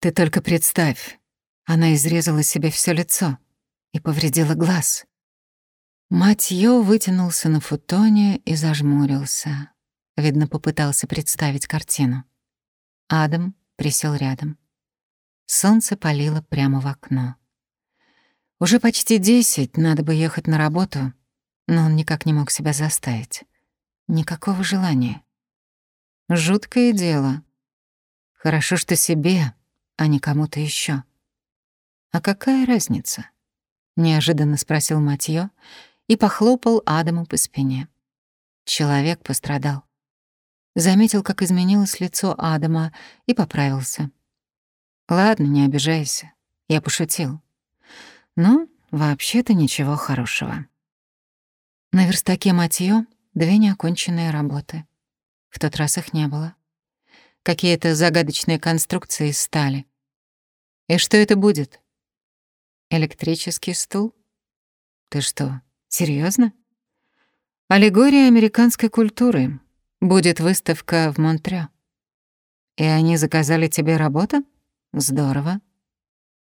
Ты только представь, она изрезала себе все лицо и повредила глаз. Матьё вытянулся на футоне и зажмурился. Видно, попытался представить картину. Адам присел рядом. Солнце палило прямо в окно. Уже почти десять, надо бы ехать на работу, но он никак не мог себя заставить. Никакого желания. Жуткое дело. Хорошо, что себе, а не кому-то еще. «А какая разница?» — неожиданно спросил Матьё и похлопал Адаму по спине. Человек пострадал. Заметил, как изменилось лицо Адама, и поправился. «Ладно, не обижайся. Я пошутил. Ну, вообще-то ничего хорошего». На верстаке Матьё две неоконченные работы. В тот раз их не было. Какие-то загадочные конструкции из стали. И что это будет? Электрический стул? Ты что, серьезно? Аллегория американской культуры. Будет выставка в Монтре. И они заказали тебе работу? Здорово.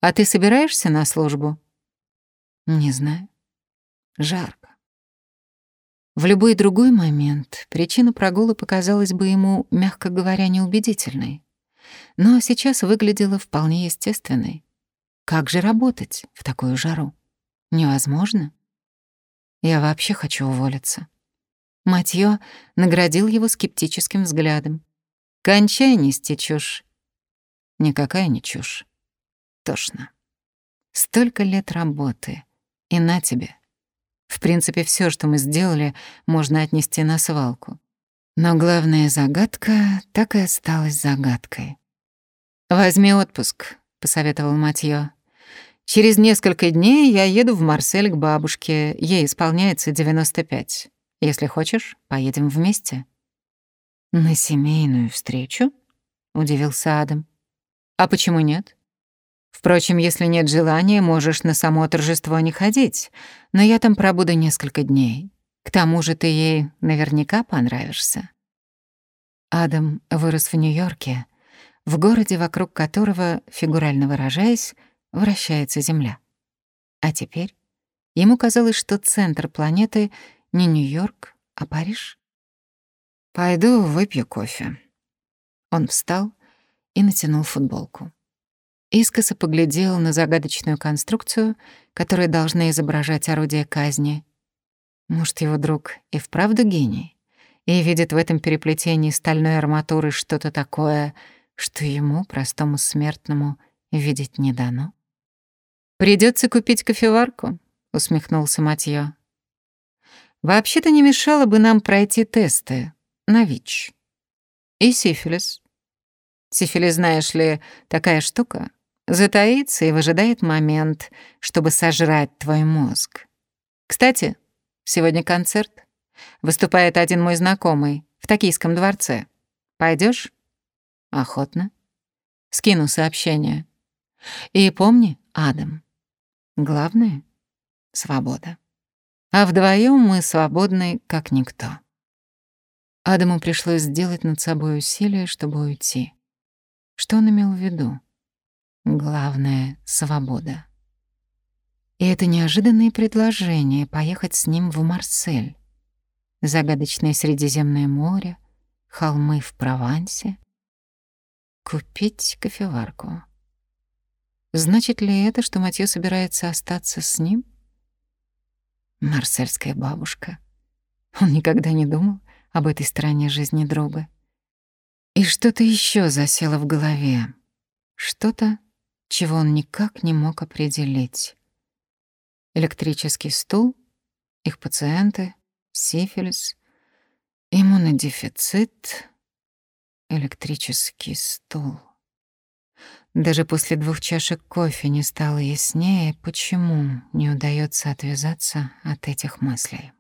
А ты собираешься на службу? Не знаю. Жарко. В любой другой момент причина прогула показалась бы ему, мягко говоря, неубедительной. Но сейчас выглядела вполне естественной. Как же работать в такую жару? Невозможно. Я вообще хочу уволиться. Матьё наградил его скептическим взглядом. «Кончай нести чушь». Никакая не чушь. Тошно. Столько лет работы. И на тебе, в принципе, все, что мы сделали, можно отнести на свалку. Но главная загадка так и осталась загадкой. «Возьми отпуск», — посоветовал Матьё. «Через несколько дней я еду в Марсель к бабушке. Ей исполняется 95. Если хочешь, поедем вместе». «На семейную встречу?» — удивился Адам. «А почему нет? Впрочем, если нет желания, можешь на само торжество не ходить, но я там пробуду несколько дней. К тому же ты ей наверняка понравишься. Адам вырос в Нью-Йорке, в городе, вокруг которого, фигурально выражаясь, вращается Земля. А теперь ему казалось, что центр планеты не Нью-Йорк, а Париж. «Пойду выпью кофе». Он встал и натянул футболку. Искоса поглядел на загадочную конструкцию, которая должна изображать орудие казни. Может, его друг и вправду гений, и видит в этом переплетении стальной арматуры что-то такое, что ему, простому смертному, видеть не дано? Придется купить кофеварку», — усмехнулся Матьё. «Вообще-то не мешало бы нам пройти тесты на ВИЧ. И сифилис. Сифилис, знаешь ли, такая штука, затаится и выжидает момент, чтобы сожрать твой мозг. Кстати, сегодня концерт. Выступает один мой знакомый в Токийском дворце. Пойдешь? Охотно. Скину сообщение. И помни, Адам, главное — свобода. А вдвоем мы свободны, как никто. Адаму пришлось сделать над собой усилие, чтобы уйти. Что он имел в виду? Главное — свобода. И это неожиданное предложение поехать с ним в Марсель. Загадочное Средиземное море, холмы в Провансе. Купить кофеварку. Значит ли это, что Матьё собирается остаться с ним? Марсельская бабушка. Он никогда не думал об этой стороне жизни друга. И что-то еще засело в голове. Что-то, чего он никак не мог определить. Электрический стул, их пациенты, сифилис, иммунодефицит, электрический стул. Даже после двух чашек кофе не стало яснее, почему не удается отвязаться от этих мыслей.